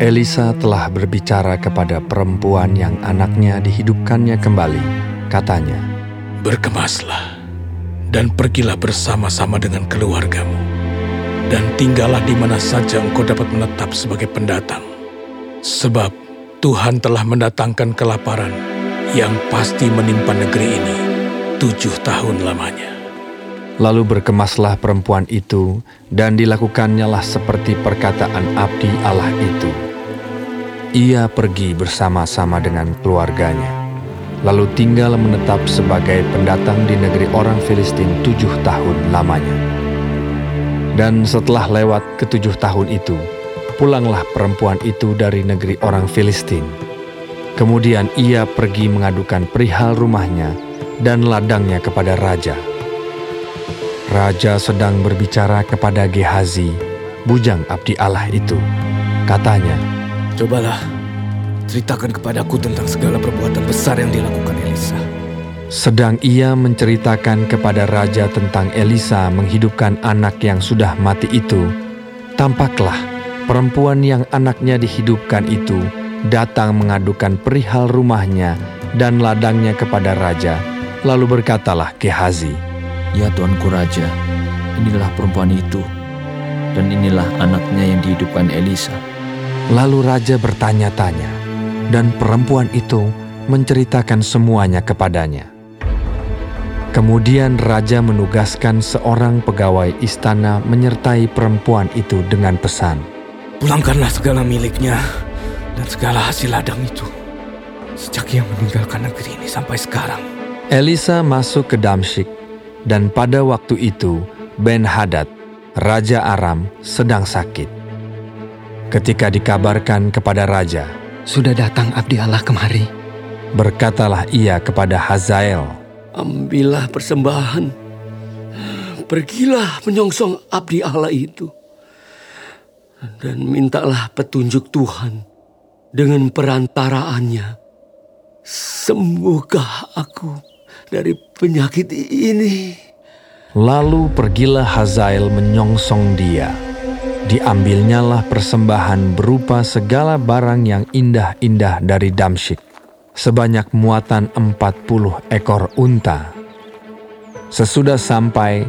Elisa telah berbicara kepada perempuan yang anaknya dihidupkannya kembali. Katanya, Berkemaslah dan pergilah bersama-sama dengan keluargamu. Dan tinggallah di mana saja engkau dapat menetap sebagai pendatang. Sebab Tuhan telah mendatangkan kelaparan yang pasti menimpa negeri ini tujuh tahun lamanya. Lalu berkemaslah perempuan itu, dan dilakukannya lah seperti perkataan abdi Allah itu. Ia pergi bersama-sama dengan keluarganya, lalu tinggal menetap sebagai pendatang di negeri orang Filistin tujuh tahun lamanya. Dan setelah lewat ketujuh tahun itu, pulanglah perempuan itu dari negeri orang Filistin. Kemudian ia pergi mengadukan perihal rumahnya dan ladangnya kepada raja. Raja sedang berbicara kepada Gehazi, bujang abdi Allah itu. Katanya, Cobalah, ceritakan kepadaku tentang segala perbuatan besar yang dilakukan Elisa. Sedang ia menceritakan kepada raja tentang Elisa menghidupkan anak yang sudah mati itu, tampaklah perempuan yang anaknya dihidupkan itu datang mengadukan perihal rumahnya dan ladangnya kepada raja. Lalu berkatalah Gehazi, Ya Tuanku Raja, inilah perempuan itu, dan inilah anaknya yang dihidupkan Elisa. Lalu raja bertanya-tanya, dan perempuan itu menceritakan semuanya kepadanya. Kemudian raja menugaskan seorang pegawai istana menyertai perempuan itu dengan pesan. Pulangkanlah segala miliknya dan segala hasil ladang itu. Sejak ia meninggalkan negeri ini sampai sekarang. Elisa masuk ke Damsyik, dan pada waktu itu Ben Hadad, Raja Aram, sedang sakit. Ketika dikabarkan kepada raja, Sudah datang abdi Allah kemari. berkatalah ia kepada Hazael, Ambillah persembahan. Pergilah menyongsong abdi Allah itu. Dan mintalah petunjuk Tuhan dengan perantaraannya. Sembuhkah aku dari penyakit ini? Lalu pergilah Hazael menyongsong dia. Diambilnyalah persembahan berupa segala barang yang indah-indah dari Damsyik, sebanyak muatan empat puluh ekor unta. Sesudah sampai,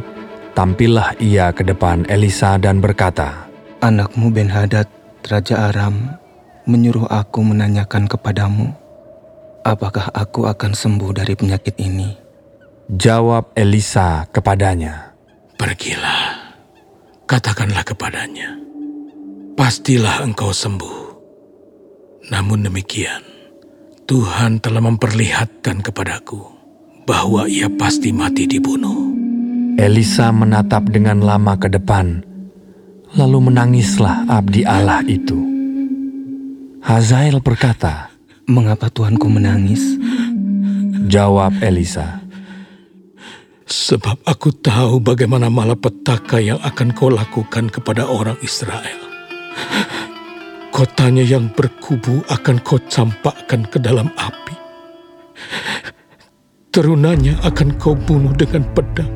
tampillah ia ke depan Elisa dan berkata, Anakmu Ben Hadad, Raja Aram, menyuruh aku menanyakan kepadamu, apakah aku akan sembuh dari penyakit ini? Jawab Elisa kepadanya, Pergilah, katakanlah kepadanya, pastilah engkau sembuh. Namun demikian, Tuhan telah memperlihatkan kepadaku bahwa ia pasti mati dibunuh. Elisa menatap dengan lama ke depan, lalu menangislah abdi Allah itu. Hazael berkata, Mengapa Tuanku menangis? Jawab Elisa, Sebab aku tahu bagaimana malapetaka yang akan kau lakukan kepada orang Israel. Kotanya yang berkubu akan kau campakkan ke dalam api. Terunanya akan kau bunuh dengan pedang.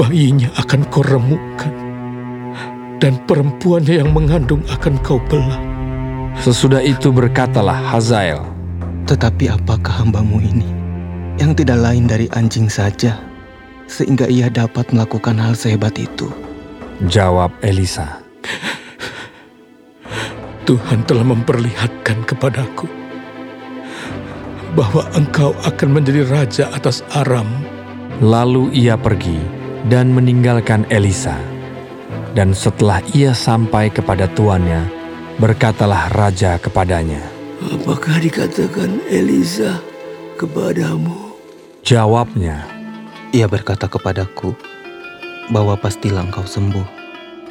Bayinya akan kau remukkan. Dan perempuannya yang mengandung akan kau belah. Sesudah itu berkatalah Hazael, Tetapi apakah hambamu ini, yang tidak lain dari anjing saja, sehingga ia dapat melakukan hal sehebat itu? jawab Elisa. Tuhan telah memperlihatkan kepadaku bahwa engkau akan menjadi raja atas Aram. Lalu ia pergi dan meninggalkan Elisa. Dan setelah ia sampai kepada tuannya, berkatalah raja kepadanya. Apakah dikatakan Elisa kepadamu? Jawabnya, Ia berkata kepadaku, bahwa pastilah engkau sembuh.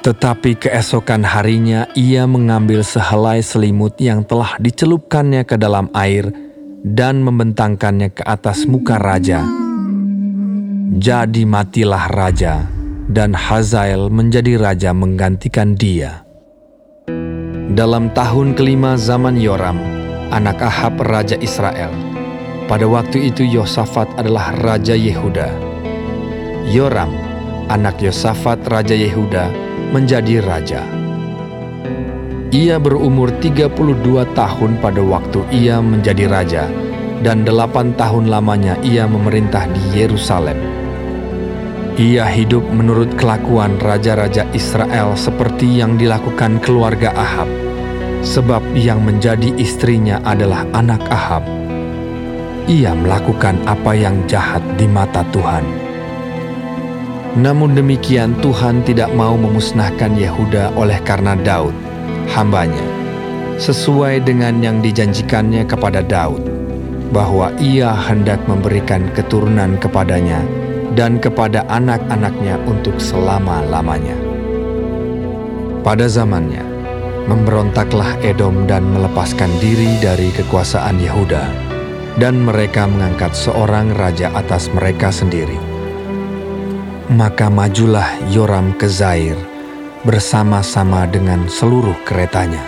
tetapi keesokan harinya ia mengambil sehelai selimut yang telah dicelupkannya ke dalam air dan membentangkannya ke atas muka raja. Jadi matilah raja, dan Hazael menjadi raja menggantikan dia. Dalam tahun kelima zaman Yoram, anak Ahab raja Israel, pada waktu itu Yosafat adalah raja Yehuda. Yoram, anak Yosafat raja Yehuda, menjadi raja. Ia berumur 32 tahun pada waktu ia menjadi raja, dan delapan tahun lamanya ia memerintah di Yerusalem. Ia hidup menurut kelakuan raja-raja Israel seperti yang dilakukan keluarga Ahab, sebab yang menjadi istrinya adalah anak Ahab. Ia melakukan apa yang jahat di mata Tuhan. Namun demikian Tuhan tidak mau memusnahkan Yehuda oleh karena Daud, hambanya, sesuai dengan yang dijanjikannya kepada Daud, bahwa ia hendak memberikan keturunan kepadanya dan kepada anak-anaknya untuk selama-lamanya. Pada zamannya, memberontaklah Edom dan melepaskan diri dari kekuasaan Yehuda, dan mereka mengangkat seorang raja atas mereka sendiri. Maka majulah Yoram ke Zair, bersama-sama dengan seluruh keretanya.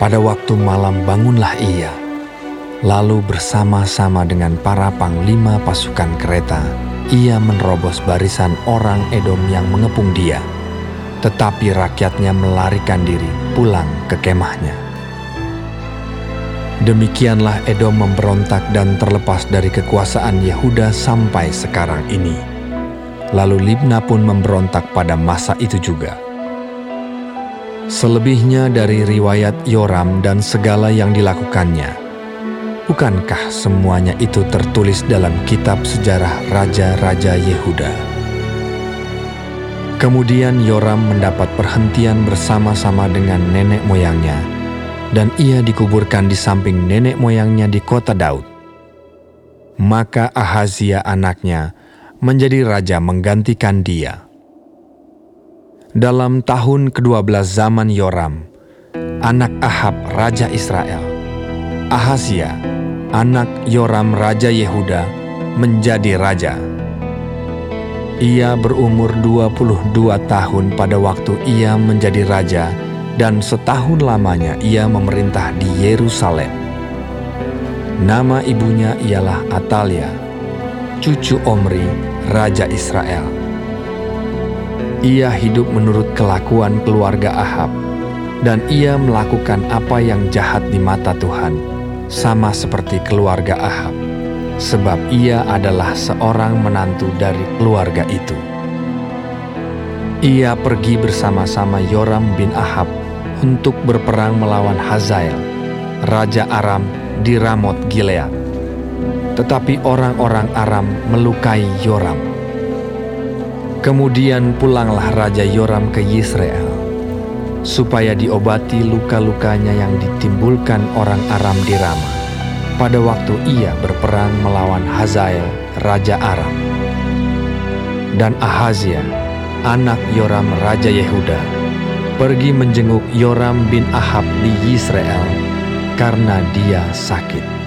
Pada waktu malam bangunlah ia, lalu bersama-sama dengan para panglima pasukan kereta, ia menerobos barisan orang Edom yang mengepung dia. Tetapi rakyatnya melarikan diri pulang ke kemahnya. Demikianlah Edom memberontak dan terlepas dari kekuasaan Yehuda sampai sekarang ini. Lalu Libna pun memberontak pada masa itu juga. Selebihnya dari riwayat Yoram dan segala yang dilakukannya, bukankah semuanya itu tertulis dalam kitab sejarah Raja-Raja Yehuda? Kemudian Yoram mendapat perhentian bersama-sama dengan nenek moyangnya, dan ia dikuburkan di samping nenek moyangnya di kota Daud. Maka Ahazia anaknya menjadi raja menggantikan dia. Dalam tahun ke-12 zaman Yoram, anak Ahab raja Israel, Ahazia, anak Yoram raja Yehuda, menjadi raja. Ia berumur 22 tahun pada waktu ia menjadi raja dan setahun lamanya ia memerintah di Yerusalem. Nama ibunya ialah Atalia, cucu Omri, Raja Israel. Ia hidup menurut kelakuan keluarga Ahab, dan ia melakukan apa yang jahat di mata Tuhan, sama seperti keluarga Ahab, sebab ia adalah seorang menantu dari keluarga itu. Ia pergi bersama-sama Yoram bin Ahab untuk berperang melawan Hazael, Raja Aram di Ramot Gilead tetapi orang-orang Aram melukai Yoram. Kemudian pulanglah Raja Yoram ke Yisrael, supaya diobati luka-lukanya yang ditimbulkan orang Aram di Rama, pada waktu ia berperang melawan Hazael, Raja Aram. Dan Ahazia, anak Yoram Raja Yehuda, pergi menjenguk Yoram bin Ahab di Yisrael karena dia sakit.